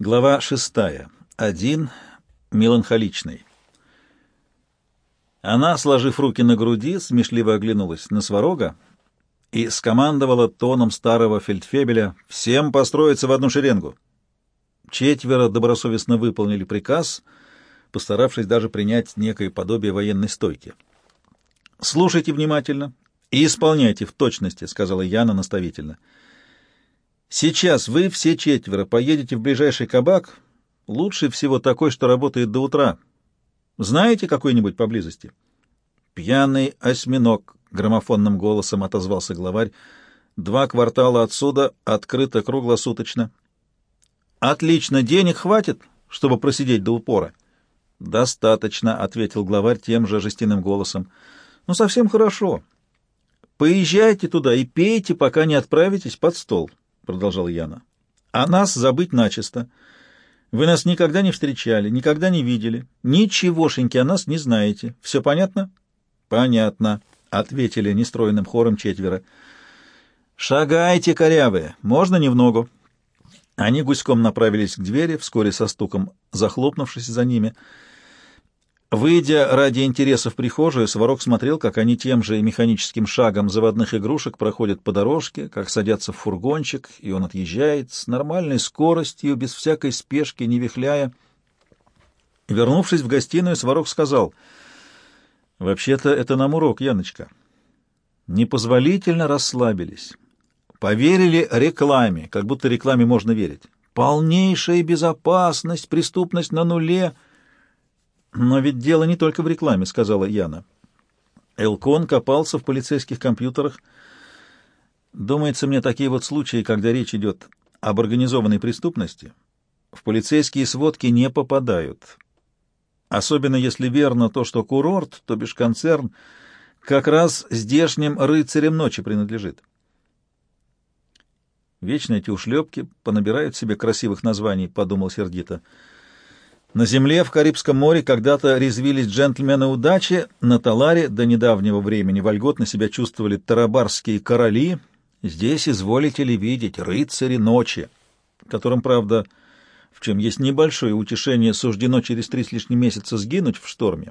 Глава шестая. Один. Меланхоличный. Она, сложив руки на груди, смешливо оглянулась на Сварога и скомандовала тоном старого фельдфебеля «Всем построиться в одну шеренгу». Четверо добросовестно выполнили приказ, постаравшись даже принять некое подобие военной стойки. «Слушайте внимательно и исполняйте в точности», — сказала Яна наставительно. — Сейчас вы все четверо поедете в ближайший кабак, лучше всего такой, что работает до утра. Знаете какой-нибудь поблизости? Пьяный осьминог, граммофонным голосом отозвался главарь. Два квартала отсюда, открыто круглосуточно. Отлично, денег хватит, чтобы просидеть до упора. Достаточно, ответил главарь тем же жестяным голосом. Ну, совсем хорошо. Поезжайте туда и пейте, пока не отправитесь под стол. — продолжал Яна. — «а нас забыть начисто. Вы нас никогда не встречали, никогда не видели, ничегошеньки о нас не знаете. Все понятно?» «Понятно», — ответили нестроенным хором четверо. «Шагайте, корявые, можно не в ногу». Они гуськом направились к двери, вскоре со стуком захлопнувшись за ними — Выйдя ради интереса в прихожую, Сварог смотрел, как они тем же механическим шагом заводных игрушек проходят по дорожке, как садятся в фургончик, и он отъезжает с нормальной скоростью, без всякой спешки, не вихляя. Вернувшись в гостиную, Сварог сказал, «Вообще-то это нам урок, Яночка. Непозволительно расслабились. Поверили рекламе, как будто рекламе можно верить. Полнейшая безопасность, преступность на нуле — «Но ведь дело не только в рекламе», — сказала Яна. Элкон копался в полицейских компьютерах. Думается мне, такие вот случаи, когда речь идет об организованной преступности, в полицейские сводки не попадают. Особенно если верно то, что курорт, то бишь концерн, как раз здешним рыцарям ночи принадлежит. Вечно эти ушлепки понабирают себе красивых названий, — подумал сердито. На земле в Карибском море когда-то резвились джентльмены удачи, на Таларе до недавнего времени вольготно себя чувствовали тарабарские короли, здесь изволите ли видеть рыцари ночи, которым, правда, в чем есть небольшое утешение, суждено через три с лишним месяца сгинуть в шторме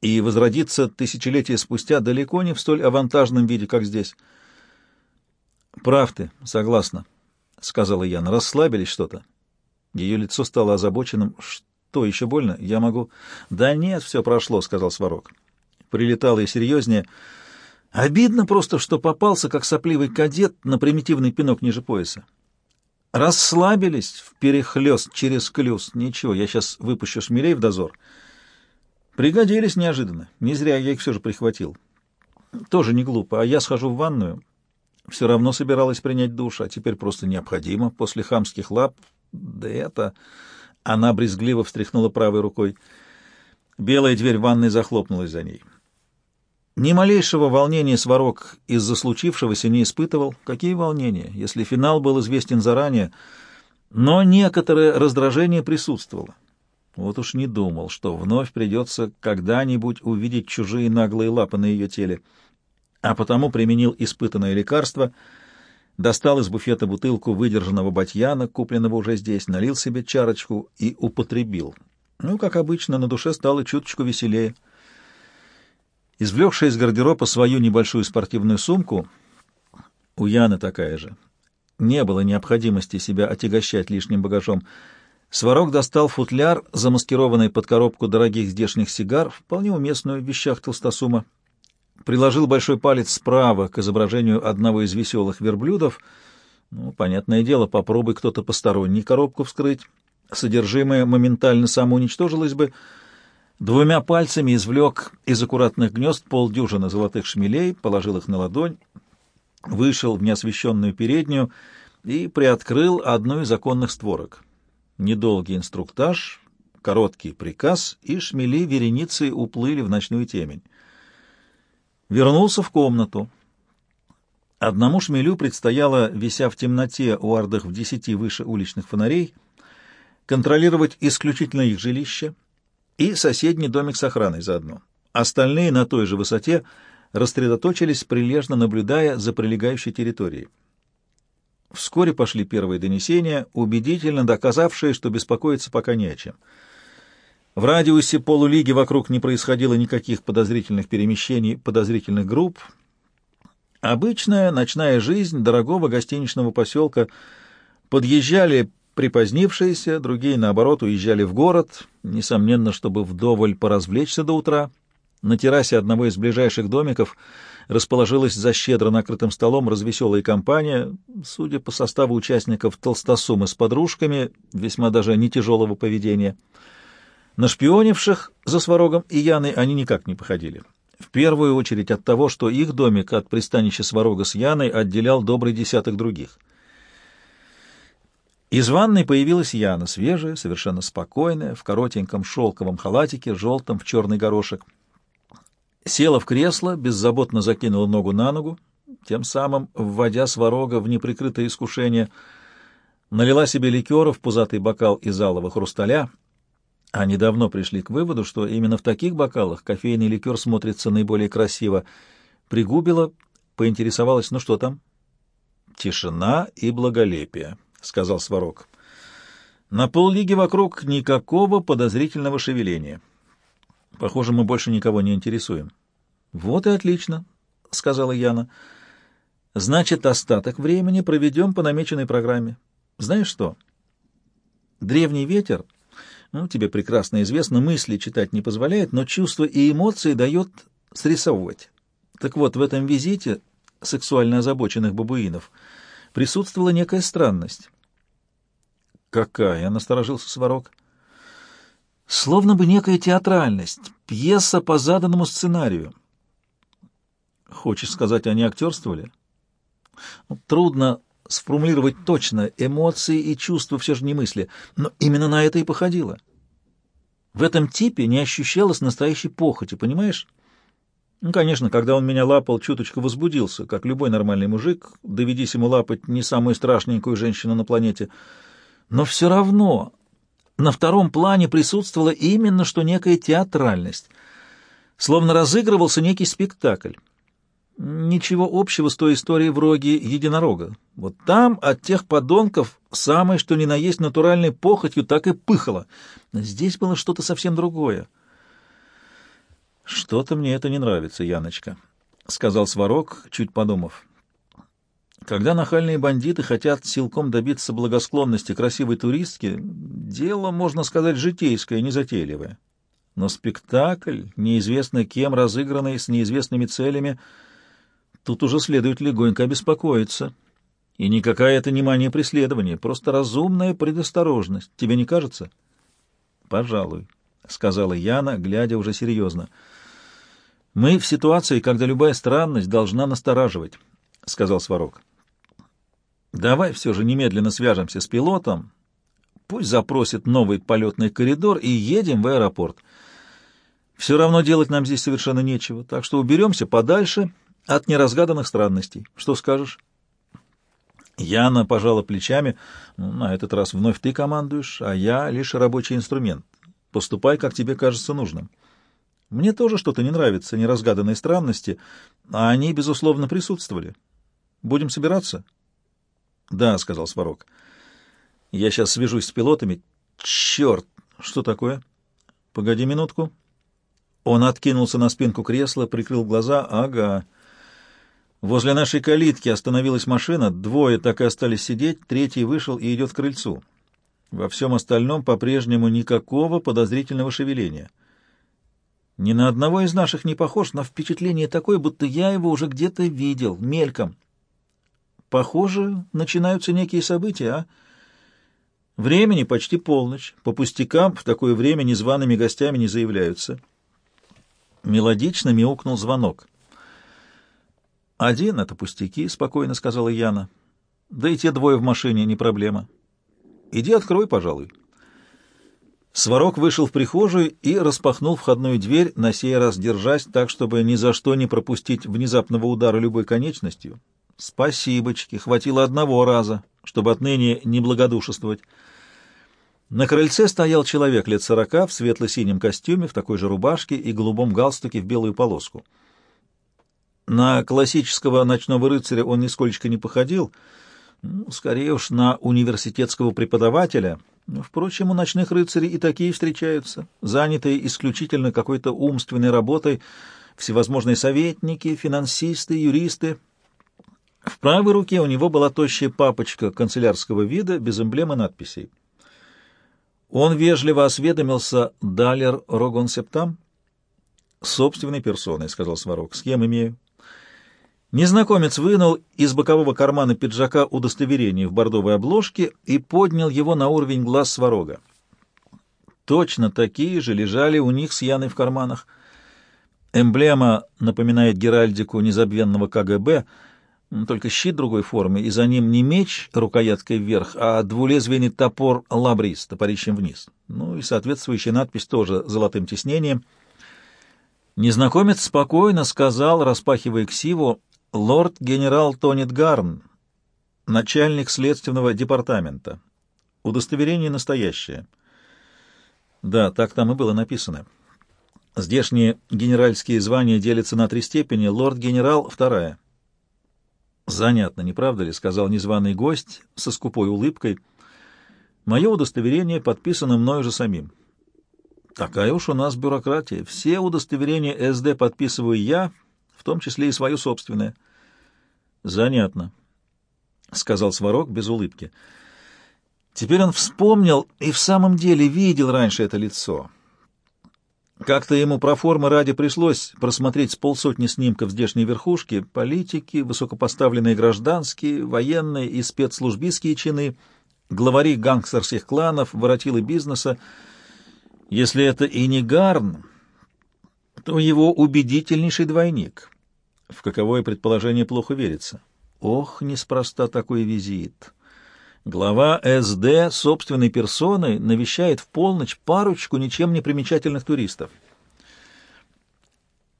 и возродиться тысячелетия спустя далеко не в столь авантажном виде, как здесь. «Прав ты, согласна», — сказала Яна, — «расслабились что-то». Ее лицо стало озабоченным. «Что, еще больно? Я могу...» «Да нет, все прошло», — сказал Сварог. Прилетало и серьезнее. «Обидно просто, что попался, как сопливый кадет, на примитивный пинок ниже пояса. Расслабились в перехлёст через клюз. Ничего, я сейчас выпущу шмелей в дозор. Пригодились неожиданно. Не зря я их все же прихватил. Тоже не глупо. А я схожу в ванную. Все равно собиралась принять душ, а теперь просто необходимо после хамских лап да это... Она брезгливо встряхнула правой рукой. Белая дверь ванной захлопнулась за ней. Ни малейшего волнения Сварог из-за случившегося не испытывал. Какие волнения, если финал был известен заранее? Но некоторое раздражение присутствовало. Вот уж не думал, что вновь придется когда-нибудь увидеть чужие наглые лапы на ее теле, а потому применил испытанное лекарство — достал из буфета бутылку выдержанного батьяна, купленного уже здесь, налил себе чарочку и употребил. Ну, как обычно, на душе стало чуточку веселее. Извлекшая из гардероба свою небольшую спортивную сумку, у Яны такая же, не было необходимости себя отягощать лишним багажом, Сварог достал футляр, замаскированный под коробку дорогих здешних сигар, вполне уместную в вещах толстосума, приложил большой палец справа к изображению одного из веселых верблюдов. Ну, понятное дело, попробуй кто-то посторонний коробку вскрыть. Содержимое моментально самоуничтожилось бы. Двумя пальцами извлек из аккуратных гнезд полдюжины золотых шмелей, положил их на ладонь, вышел в неосвещенную переднюю и приоткрыл одну из законных створок. Недолгий инструктаж, короткий приказ, и шмели вереницей уплыли в ночную темень. Вернулся в комнату. Одному шмелю предстояло, вися в темноте у ардах в десяти выше уличных фонарей, контролировать исключительно их жилище и соседний домик с охраной заодно. Остальные на той же высоте рассредоточились, прилежно наблюдая за прилегающей территорией. Вскоре пошли первые донесения, убедительно доказавшие, что беспокоиться пока не о чем. В радиусе полулиги вокруг не происходило никаких подозрительных перемещений, подозрительных групп. Обычная ночная жизнь дорогого гостиничного поселка. Подъезжали припозднившиеся, другие, наоборот, уезжали в город, несомненно, чтобы вдоволь поразвлечься до утра. На террасе одного из ближайших домиков расположилась за щедро накрытым столом развеселая компания, судя по составу участников толстосумы с подружками, весьма даже не тяжелого поведения. На шпионивших за Сварогом и Яной они никак не походили. В первую очередь от того, что их домик от пристанища Сварога с Яной отделял добрый десяток других. Из ванной появилась Яна, свежая, совершенно спокойная, в коротеньком шелковом халатике, желтом в черный горошек. Села в кресло, беззаботно закинула ногу на ногу, тем самым вводя Сварога в неприкрытое искушение, налила себе ликера в пузатый бокал из алого хрусталя — они давно пришли к выводу, что именно в таких бокалах кофейный ликер смотрится наиболее красиво. Пригубила, поинтересовалась, ну что там? «Тишина и благолепие», — сказал Сварог. «На поллиги вокруг никакого подозрительного шевеления. Похоже, мы больше никого не интересуем». «Вот и отлично», — сказала Яна. «Значит, остаток времени проведем по намеченной программе. Знаешь что? Древний ветер ну, тебе прекрасно известно, мысли читать не позволяет, но чувства и эмоции дает срисовывать. Так вот, в этом визите сексуально озабоченных бабуинов присутствовала некая странность. «Какая?» — насторожился Сварог. «Словно бы некая театральность, пьеса по заданному сценарию». «Хочешь сказать, они актерствовали?» ну, «Трудно сформулировать точно, эмоции и чувства все же не мысли, но именно на это и походило. В этом типе не ощущалось настоящей похоти, понимаешь? Ну, конечно, когда он меня лапал, чуточку возбудился, как любой нормальный мужик, доведись ему лапать не самую страшненькую женщину на планете. Но все равно на втором плане присутствовала именно что некая театральность, словно разыгрывался некий спектакль. Ничего общего с той историей в роге единорога. Вот там от тех подонков самое что ни на есть натуральной похотью так и пыхало. Здесь было что-то совсем другое. «Что-то мне это не нравится, Яночка», — сказал Сварог, чуть подумав. «Когда нахальные бандиты хотят силком добиться благосклонности красивой туристки, дело, можно сказать, житейское, незатейливое. Но спектакль, неизвестно кем разыгранный, с неизвестными целями — Тут уже следует легонько обеспокоиться. И никакая это не мания преследования, просто разумная предосторожность. Тебе не кажется? — Пожалуй, — сказала Яна, глядя уже серьезно. — Мы в ситуации, когда любая странность должна настораживать, — сказал Сварог. — Давай все же немедленно свяжемся с пилотом, пусть запросит новый полетный коридор и едем в аэропорт. Все равно делать нам здесь совершенно нечего, так что уберемся подальше — от неразгаданных странностей. Что скажешь? Яна пожала плечами. Ну, на этот раз вновь ты командуешь, а я лишь рабочий инструмент. Поступай, как тебе кажется нужным. Мне тоже что-то не нравится, неразгаданные странности, а они, безусловно, присутствовали. Будем собираться? — Да, — сказал Сварог. — Я сейчас свяжусь с пилотами. Черт! Что такое? — Погоди минутку. Он откинулся на спинку кресла, прикрыл глаза. — Ага. Возле нашей калитки остановилась машина, двое так и остались сидеть, третий вышел и идет к крыльцу. Во всем остальном по-прежнему никакого подозрительного шевеления. Ни на одного из наших не похож, но впечатление такое, будто я его уже где-то видел, мельком. Похоже, начинаются некие события, а? Времени почти полночь. По пустякам в такое время незваными гостями не заявляются. Мелодично мяукнул звонок. «Один — это пустяки», — спокойно сказала Яна. «Да и те двое в машине — не проблема. Иди открой, пожалуй». Сварог вышел в прихожую и распахнул входную дверь, на сей раз держась так, чтобы ни за что не пропустить внезапного удара любой конечностью. Спасибочки, хватило одного раза, чтобы отныне не благодушествовать. На крыльце стоял человек лет сорока в светло-синем костюме, в такой же рубашке и голубом галстуке в белую полоску. На классического ночного рыцаря он нисколько не походил, Ну, скорее уж на университетского преподавателя. Впрочем, у ночных рыцарей и такие встречаются, занятые исключительно какой-то умственной работой, всевозможные советники, финансисты, юристы. В правой руке у него была тощая папочка канцелярского вида без эмблемы надписей. Он вежливо осведомился «Далер Рогон Септам?» «Собственной персоной», — сказал Сварог. «С кем имею?» Незнакомец вынул из бокового кармана пиджака удостоверение в бордовой обложке и поднял его на уровень глаз Сварога. Точно такие же лежали у них с Яной в карманах. Эмблема напоминает геральдику незабвенного КГБ — только щит другой формы, и за ним не меч рукояткой вверх, а двулезвийный топор лабрис, топорищем вниз. Ну и соответствующая надпись тоже золотым тиснением. Незнакомец спокойно сказал, распахивая ксиву, «Лорд-генерал Тонит Гарн, начальник следственного департамента. Удостоверение настоящее». Да, так там и было написано. Здешние генеральские звания делятся на три степени, лорд-генерал — вторая — «Занятно, не правда ли?» — сказал незваный гость со скупой улыбкой. «Мое удостоверение подписано мною же самим». «Такая уж у нас бюрократия. Все удостоверения СД подписываю я, в том числе и свое собственное». «Занятно», — сказал Сварог без улыбки. Теперь он вспомнил и в самом деле видел раньше это лицо. Как-то ему про формы ради пришлось просмотреть с полсотни снимков здешней верхушки, политики, высокопоставленные гражданские, военные и спецслужбистские чины, главари гангстерских кланов, воротилы бизнеса. Если это и не Гарн, то его убедительнейший двойник. В каковое предположение плохо верится. Ох, неспроста такой визит. Глава СД собственной персоной навещает в полночь парочку ничем не примечательных туристов.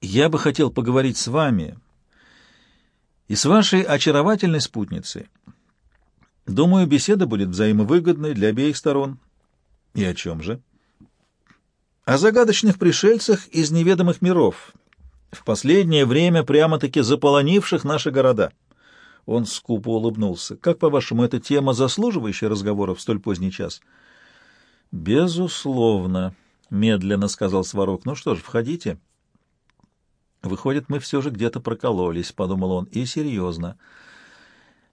Я бы хотел поговорить с вами и с вашей очаровательной спутницей. Думаю, беседа будет взаимовыгодной для обеих сторон. И о чем же? О загадочных пришельцах из неведомых миров, в последнее время прямо-таки заполонивших наши города. Он скупо улыбнулся. «Как, по-вашему, эта тема, заслуживающая разговора в столь поздний час?» «Безусловно», — медленно сказал Сварог. «Ну что ж, входите». «Выходит, мы все же где-то прокололись», — подумал он, — «и серьезно».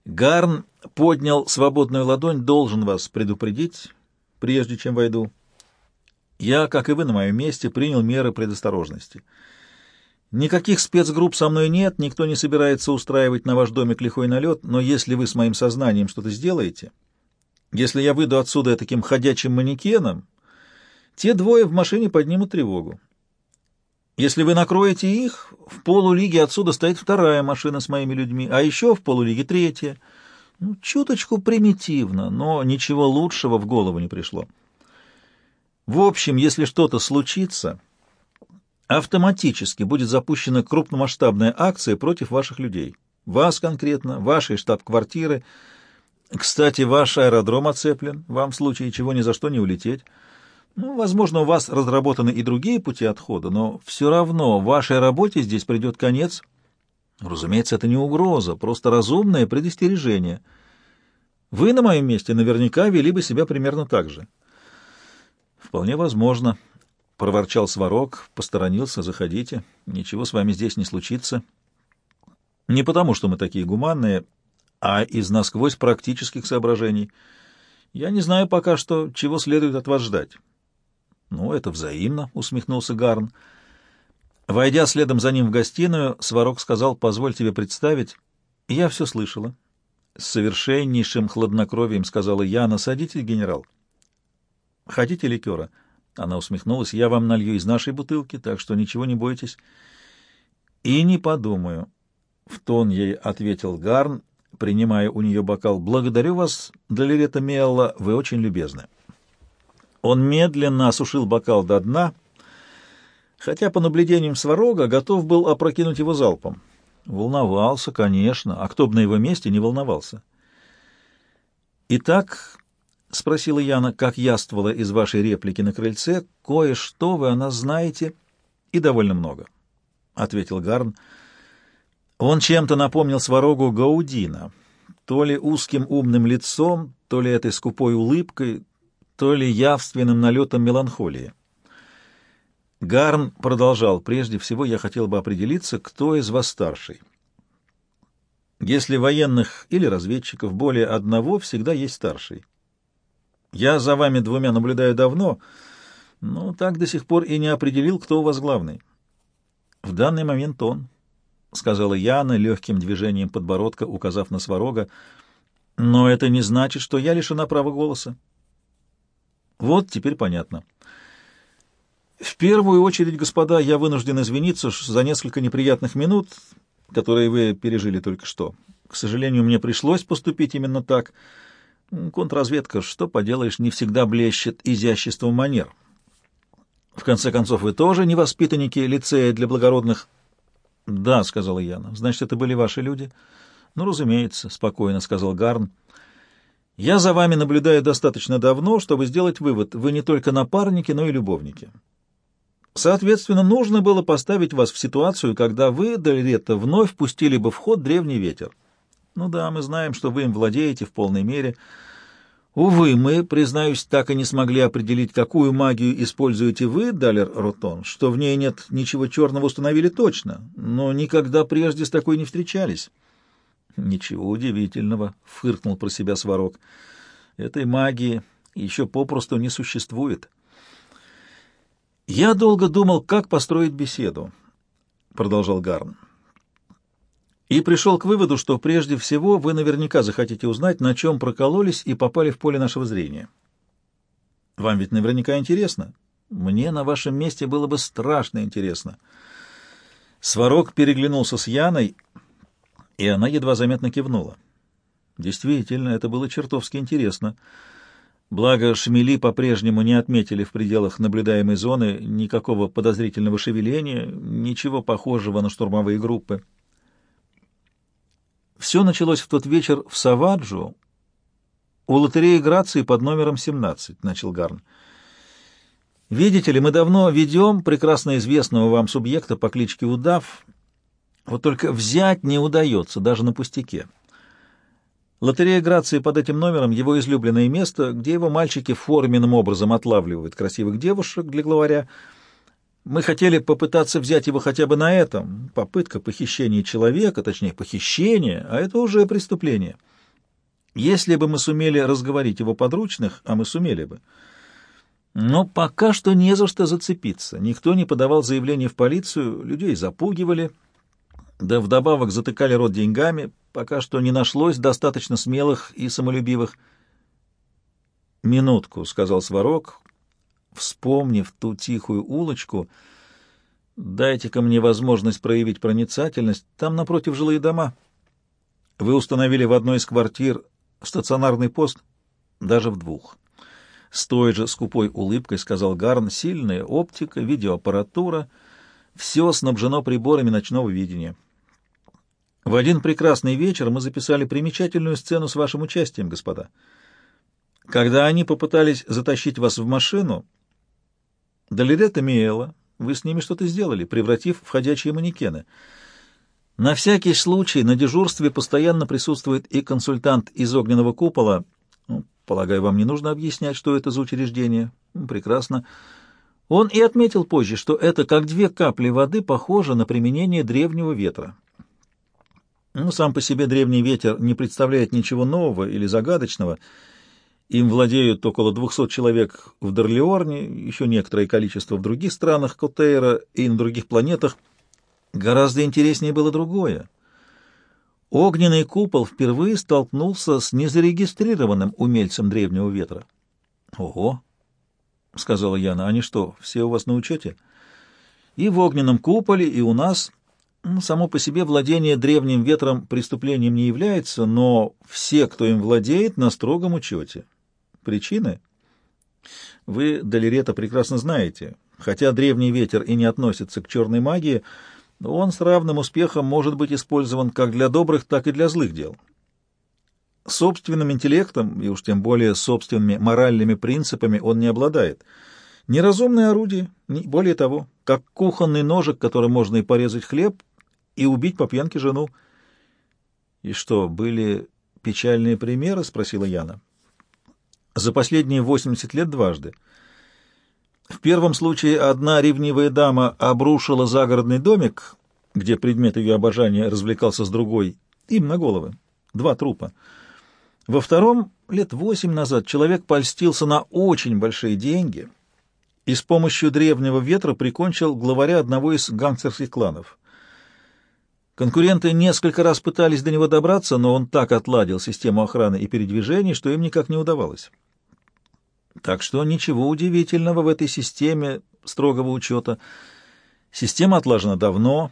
Гарн поднял свободную ладонь, должен вас предупредить, прежде чем войду. Я, как и вы на моем месте, принял меры предосторожности. Никаких спецгрупп со мной нет, никто не собирается устраивать на ваш домик лихой налет, но если вы с моим сознанием что-то сделаете, если я выйду отсюда таким ходячим манекеном, те двое в машине поднимут тревогу. Если вы накроете их, в полулиге отсюда стоит вторая машина с моими людьми, а еще в полулиге третья. Ну, чуточку примитивно, но ничего лучшего в голову не пришло. В общем, если что-то случится автоматически будет запущена крупномасштабная акция против ваших людей. Вас конкретно, вашей штаб-квартиры. Кстати, ваш аэродром оцеплен, вам в случае чего ни за что не улететь. Ну, возможно, у вас разработаны и другие пути отхода, но все равно вашей работе здесь придет конец. Разумеется, это не угроза, просто разумное предостережение. Вы на моем месте наверняка вели бы себя примерно так же. Вполне возможно, — проворчал Сварог, посторонился, — заходите, ничего с вами здесь не случится. Не потому, что мы такие гуманные, а из насквозь практических соображений. Я не знаю пока что, чего следует от вас ждать. — Ну, это взаимно, — усмехнулся Гарн. Войдя следом за ним в гостиную, Сварог сказал, — позволь тебе представить. Я все слышала. С совершеннейшим хладнокровием сказала я, — насадитесь, генерал. — Хотите ликера? — она усмехнулась. «Я вам налью из нашей бутылки, так что ничего не бойтесь». «И не подумаю», — в тон ей ответил Гарн, принимая у нее бокал. «Благодарю вас, Долерета Мелла, вы очень любезны». Он медленно осушил бокал до дна, хотя по наблюдениям Сварога готов был опрокинуть его залпом. Волновался, конечно, а кто бы на его месте не волновался. Итак, — спросила Яна, как яствовала из вашей реплики на крыльце. — Кое-что вы о нас знаете, и довольно много, — ответил Гарн. Он чем-то напомнил сварогу Гаудина, то ли узким умным лицом, то ли этой скупой улыбкой, то ли явственным налетом меланхолии. Гарн продолжал. «Прежде всего я хотел бы определиться, кто из вас старший. Если военных или разведчиков более одного, всегда есть старший. Я за вами двумя наблюдаю давно, но так до сих пор и не определил, кто у вас главный. В данный момент он, — сказала Яна легким движением подбородка, указав на сварога, — но это не значит, что я лишена права голоса. Вот теперь понятно. В первую очередь, господа, я вынужден извиниться за несколько неприятных минут, которые вы пережили только что. К сожалению, мне пришлось поступить именно так — Контрразведка, что поделаешь, не всегда блещет изяществом манер. В конце концов, вы тоже не воспитанники лицея для благородных? — Да, — сказала Яна. — Значит, это были ваши люди? — Ну, разумеется, — спокойно сказал Гарн. — Я за вами наблюдаю достаточно давно, чтобы сделать вывод. Вы не только напарники, но и любовники. Соответственно, нужно было поставить вас в ситуацию, когда вы, Дальрета, вновь пустили бы в ход древний ветер. Ну да, мы знаем, что вы им владеете в полной мере, — Увы, мы, признаюсь, так и не смогли определить, какую магию используете вы, Далер Ротон, что в ней нет ничего черного установили точно, но никогда прежде с такой не встречались. Ничего удивительного, — фыркнул про себя Сварог. Этой магии еще попросту не существует. Я долго думал, как построить беседу, — продолжал Гарн и пришел к выводу, что прежде всего вы наверняка захотите узнать, на чем прокололись и попали в поле нашего зрения. Вам ведь наверняка интересно. Мне на вашем месте было бы страшно интересно. Сварог переглянулся с Яной, и она едва заметно кивнула. Действительно, это было чертовски интересно. Благо, шмели по-прежнему не отметили в пределах наблюдаемой зоны никакого подозрительного шевеления, ничего похожего на штурмовые группы. Все началось в тот вечер в Саваджу у лотереи Грации под номером 17, — начал Гарн. Видите ли, мы давно ведем прекрасно известного вам субъекта по кличке Удав, вот только взять не удается, даже на пустяке. Лотерея Грации под этим номером — его излюбленное место, где его мальчики форменным образом отлавливают красивых девушек для главаря, — мы хотели попытаться взять его хотя бы на этом. Попытка похищения человека, точнее, похищение, а это уже преступление. Если бы мы сумели разговорить его подручных, а мы сумели бы. Но пока что не за что зацепиться. Никто не подавал заявление в полицию, людей запугивали, да вдобавок затыкали рот деньгами. Пока что не нашлось достаточно смелых и самолюбивых. «Минутку», — сказал Сварог, Вспомнив ту тихую улочку, дайте-ка мне возможность проявить проницательность. Там напротив жилые дома. Вы установили в одной из квартир стационарный пост, даже в двух. С той же скупой улыбкой сказал Гарн, сильная оптика, видеоаппаратура, все снабжено приборами ночного видения. В один прекрасный вечер мы записали примечательную сцену с вашим участием, господа. Когда они попытались затащить вас в машину, Долерета Миэла, вы с ними что-то сделали, превратив в ходячие манекены. На всякий случай на дежурстве постоянно присутствует и консультант из огненного купола. Ну, полагаю, вам не нужно объяснять, что это за учреждение. Ну, прекрасно. Он и отметил позже, что это, как две капли воды, похоже на применение древнего ветра. Ну, сам по себе древний ветер не представляет ничего нового или загадочного — им владеют около 200 человек в Дорлеорне, еще некоторое количество в других странах Котейра и на других планетах. Гораздо интереснее было другое. Огненный купол впервые столкнулся с незарегистрированным умельцем древнего ветра. — Ого! — сказала Яна. — Они что, все у вас на учете? — И в огненном куполе, и у нас. Ну, само по себе владение древним ветром преступлением не является, но все, кто им владеет, на строгом учете. Причины? Вы, Долерета, прекрасно знаете. Хотя древний ветер и не относится к черной магии, он с равным успехом может быть использован как для добрых, так и для злых дел. Собственным интеллектом, и уж тем более собственными моральными принципами, он не обладает. Неразумное орудие, более того, как кухонный ножик, которым можно и порезать хлеб, и убить по пьянке жену. И что, были печальные примеры?» — спросила Яна. «За последние 80 лет дважды. В первом случае одна ревнивая дама обрушила загородный домик, где предмет ее обожания развлекался с другой, им на головы. Два трупа. Во втором, лет восемь назад, человек польстился на очень большие деньги и с помощью древнего ветра прикончил главаря одного из гангстерских кланов. Конкуренты несколько раз пытались до него добраться, но он так отладил систему охраны и передвижений, что им никак не удавалось. Так что ничего удивительного в этой системе строгого учета. Система отлажена давно,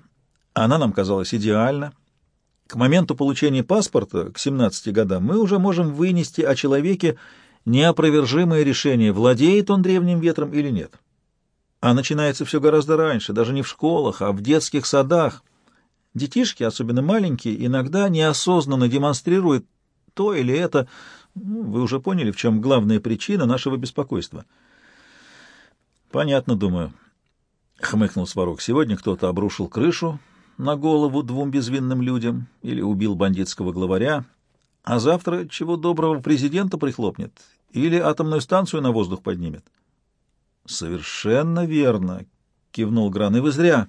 она нам казалась идеальна. К моменту получения паспорта, к 17 годам, мы уже можем вынести о человеке неопровержимое решение, владеет он древним ветром или нет. А начинается все гораздо раньше, даже не в школах, а в детских садах. Детишки, особенно маленькие, иногда неосознанно демонстрируют то или это. Ну, вы уже поняли, в чем главная причина нашего беспокойства. Понятно, думаю, — хмыкнул Сварог. Сегодня кто-то обрушил крышу, на голову двум безвинным людям или убил бандитского главаря, а завтра чего доброго президента прихлопнет или атомную станцию на воздух поднимет. — Совершенно верно, — кивнул Гран, — и вы зря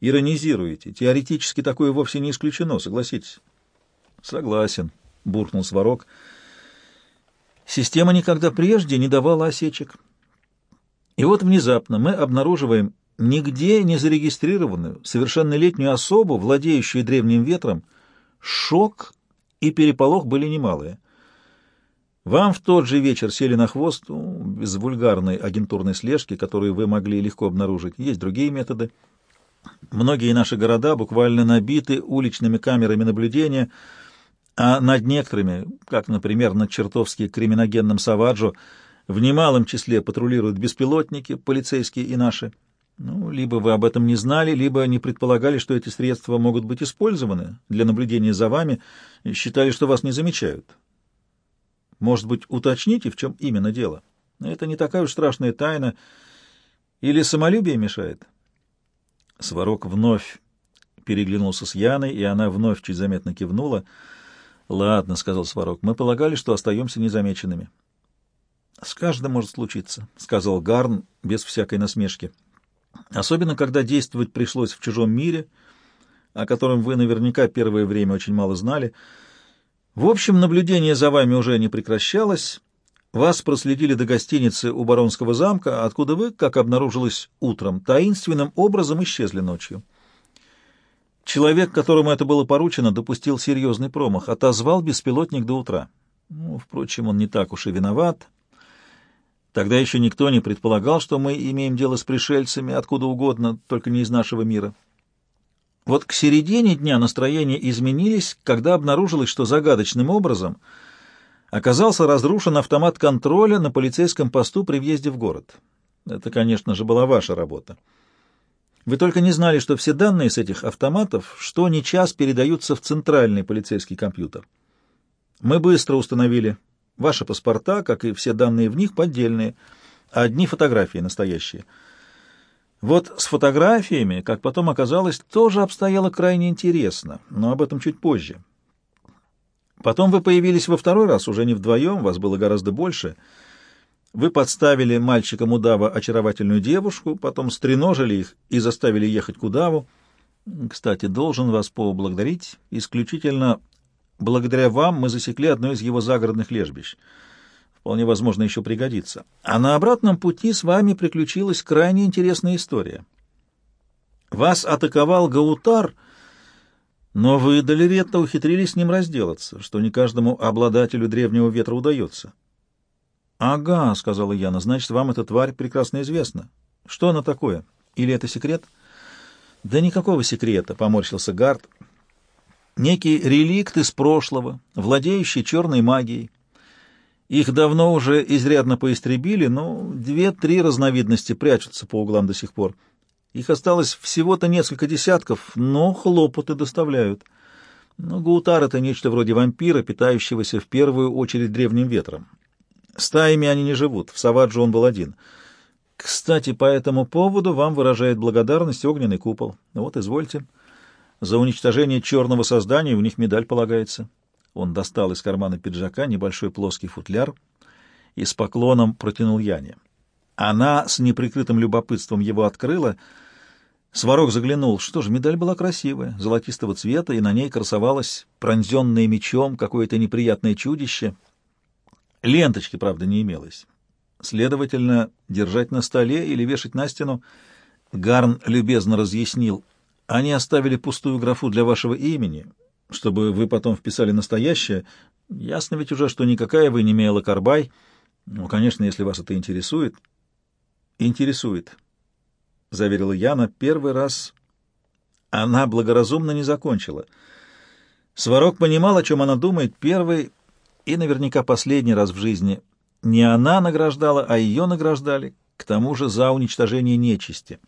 иронизируете. Теоретически такое вовсе не исключено, согласитесь. — Согласен, — буркнул Сварог. Система никогда прежде не давала осечек. И вот внезапно мы обнаруживаем нигде не зарегистрированную, совершеннолетнюю особу, владеющую древним ветром, шок и переполох были немалые. Вам в тот же вечер сели на хвост, ну, без вульгарной агентурной слежки, которую вы могли легко обнаружить. Есть другие методы. Многие наши города буквально набиты уличными камерами наблюдения, а над некоторыми, как, например, над чертовски криминогенным Саваджо, в немалом числе патрулируют беспилотники, полицейские и наши. Ну, либо вы об этом не знали, либо не предполагали, что эти средства могут быть использованы для наблюдения за вами, и считали, что вас не замечают. Может быть, уточните, в чем именно дело? Это не такая уж страшная тайна. Или самолюбие мешает? Сварог вновь переглянулся с Яной, и она вновь чуть заметно кивнула. «Ладно», — сказал Сварог, — «мы полагали, что остаемся незамеченными». «С каждым может случиться», — сказал Гарн без всякой насмешки. Особенно, когда действовать пришлось в чужом мире, о котором вы наверняка первое время очень мало знали. В общем, наблюдение за вами уже не прекращалось. Вас проследили до гостиницы у Баронского замка, откуда вы, как обнаружилось утром, таинственным образом исчезли ночью. Человек, которому это было поручено, допустил серьезный промах, отозвал беспилотник до утра. Ну, впрочем, он не так уж и виноват. Тогда еще никто не предполагал, что мы имеем дело с пришельцами откуда угодно, только не из нашего мира. Вот к середине дня настроения изменились, когда обнаружилось, что загадочным образом оказался разрушен автомат контроля на полицейском посту при въезде в город. Это, конечно же, была ваша работа. Вы только не знали, что все данные с этих автоматов что ни час передаются в центральный полицейский компьютер. Мы быстро установили Ваши паспорта, как и все данные в них, поддельные, а одни фотографии настоящие. Вот с фотографиями, как потом оказалось, тоже обстояло крайне интересно, но об этом чуть позже. Потом вы появились во второй раз, уже не вдвоем, вас было гораздо больше. Вы подставили мальчикам удава очаровательную девушку, потом стреножили их и заставили ехать к удаву. Кстати, должен вас поблагодарить исключительно Благодаря вам мы засекли одно из его загородных лежбищ. Вполне возможно, еще пригодится. А на обратном пути с вами приключилась крайне интересная история. Вас атаковал Гаутар, но вы, Долеретто, ухитрились с ним разделаться, что не каждому обладателю древнего ветра удается. — Ага, — сказала Яна, — значит, вам эта тварь прекрасно известна. Что она такое? Или это секрет? — Да никакого секрета, — поморщился Гард некий реликт из прошлого, владеющий черной магией. Их давно уже изрядно поистребили, но две-три разновидности прячутся по углам до сих пор. Их осталось всего-то несколько десятков, но хлопоты доставляют. Но Гаутар — это нечто вроде вампира, питающегося в первую очередь древним ветром. Стаями они не живут, в Саваджо он был один. Кстати, по этому поводу вам выражает благодарность огненный купол. Вот, извольте. За уничтожение черного создания у них медаль полагается. Он достал из кармана пиджака небольшой плоский футляр и с поклоном протянул Яне. Она с неприкрытым любопытством его открыла. Сварог заглянул. Что же, медаль была красивая, золотистого цвета, и на ней красовалось пронзенное мечом какое-то неприятное чудище. Ленточки, правда, не имелось. Следовательно, держать на столе или вешать на стену. Гарн любезно разъяснил. Они оставили пустую графу для вашего имени, чтобы вы потом вписали настоящее. Ясно ведь уже, что никакая вы не Мейла Карбай. Ну, конечно, если вас это интересует. Интересует, — заверила Яна. Первый раз она благоразумно не закончила. Сварог понимал, о чем она думает, первый и наверняка последний раз в жизни. Не она награждала, а ее награждали, к тому же за уничтожение нечисти.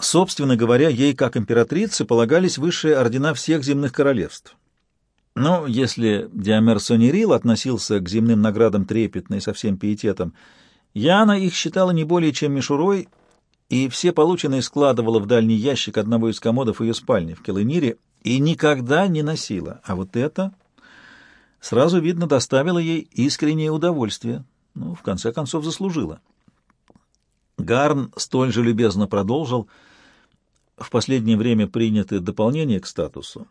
Собственно говоря, ей, как императрице, полагались высшие ордена всех земных королевств. Но если Диомер Сонерил относился к земным наградам трепетно и со всем пиететом, Яна их считала не более чем мишурой, и все полученные складывала в дальний ящик одного из комодов ее спальни в Келынире и никогда не носила. А вот это, сразу видно, доставило ей искреннее удовольствие. Ну, в конце концов, заслужила. Гарн столь же любезно продолжил — в последнее время приняты дополнения к статусу.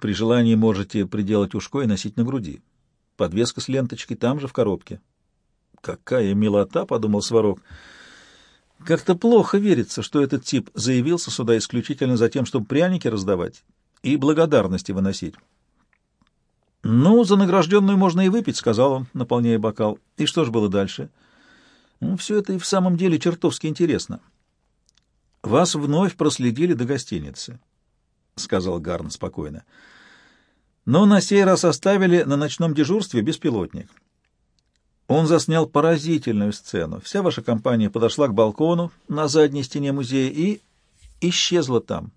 При желании можете приделать ушко и носить на груди. Подвеска с ленточкой там же в коробке. «Какая милота!» — подумал Сварог. «Как-то плохо верится, что этот тип заявился сюда исключительно за тем, чтобы пряники раздавать и благодарности выносить». «Ну, за награжденную можно и выпить», — сказал он, наполняя бокал. «И что ж было дальше?» «Ну, все это и в самом деле чертовски интересно». «Вас вновь проследили до гостиницы», — сказал Гарн спокойно. «Но на сей раз оставили на ночном дежурстве беспилотник. Он заснял поразительную сцену. Вся ваша компания подошла к балкону на задней стене музея и исчезла там.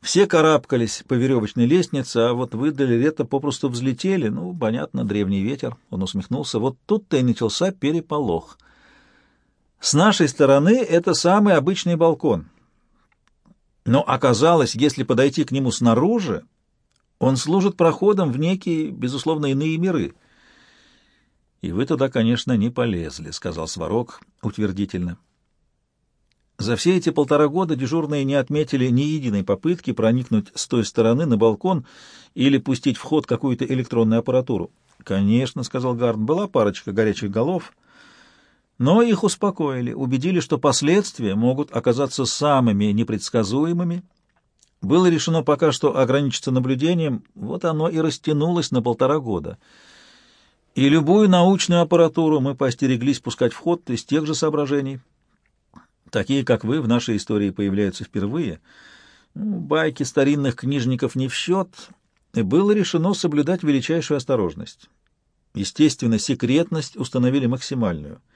Все карабкались по веревочной лестнице, а вот вы, Долерета, попросту взлетели. Ну, понятно, древний ветер. Он усмехнулся. Вот тут-то и начался переполох». С нашей стороны это самый обычный балкон. Но оказалось, если подойти к нему снаружи, он служит проходом в некие, безусловно, иные миры. И вы туда, конечно, не полезли, — сказал Сварог утвердительно. За все эти полтора года дежурные не отметили ни единой попытки проникнуть с той стороны на балкон или пустить в ход какую-то электронную аппаратуру. — Конечно, — сказал Гарн, — была парочка горячих голов — но их успокоили, убедили, что последствия могут оказаться самыми непредсказуемыми. Было решено пока что ограничиться наблюдением, вот оно и растянулось на полтора года. И любую научную аппаратуру мы постереглись пускать в ход из тех же соображений. Такие, как вы, в нашей истории появляются впервые. Ну, байки старинных книжников не в счет, и было решено соблюдать величайшую осторожность. Естественно, секретность установили максимальную —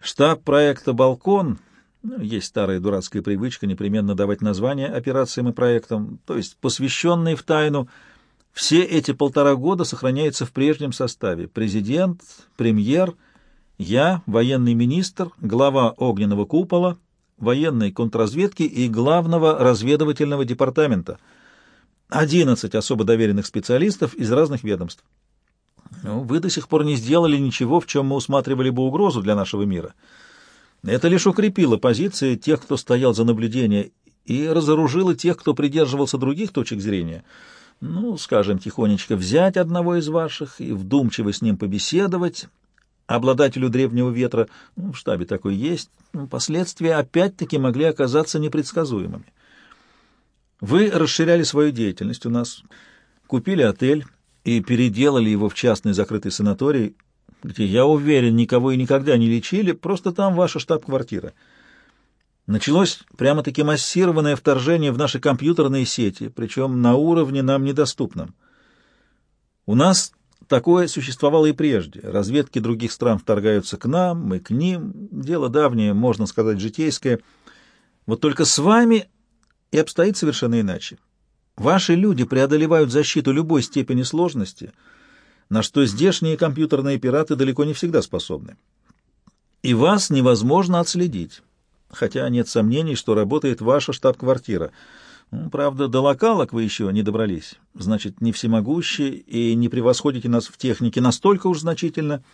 Штаб проекта «Балкон» ну, есть старая дурацкая привычка непременно давать названия операциям и проектам, то есть посвященные в тайну. Все эти полтора года сохраняются в прежнем составе. Президент, премьер, я, военный министр, глава огненного купола, военной контрразведки и главного разведывательного департамента. 11 особо доверенных специалистов из разных ведомств. Ну, вы до сих пор не сделали ничего, в чем мы усматривали бы угрозу для нашего мира. Это лишь укрепило позиции тех, кто стоял за наблюдение, и разоружило тех, кто придерживался других точек зрения. Ну, скажем, тихонечко взять одного из ваших и вдумчиво с ним побеседовать, обладателю древнего ветра, ну, в штабе такой есть, ну, последствия опять-таки могли оказаться непредсказуемыми. Вы расширяли свою деятельность у нас, купили отель, и переделали его в частный закрытый санаторий, где, я уверен, никого и никогда не лечили, просто там ваша штаб-квартира. Началось прямо-таки массированное вторжение в наши компьютерные сети, причем на уровне нам недоступном. У нас такое существовало и прежде. Разведки других стран вторгаются к нам, мы к ним. Дело давнее, можно сказать, житейское. Вот только с вами и обстоит совершенно иначе. Ваши люди преодолевают защиту любой степени сложности, на что здешние компьютерные пираты далеко не всегда способны. И вас невозможно отследить, хотя нет сомнений, что работает ваша штаб-квартира. Ну, правда, до локалок вы еще не добрались. Значит, не всемогущие и не превосходите нас в технике настолько уж значительно, —